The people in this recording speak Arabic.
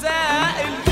السائل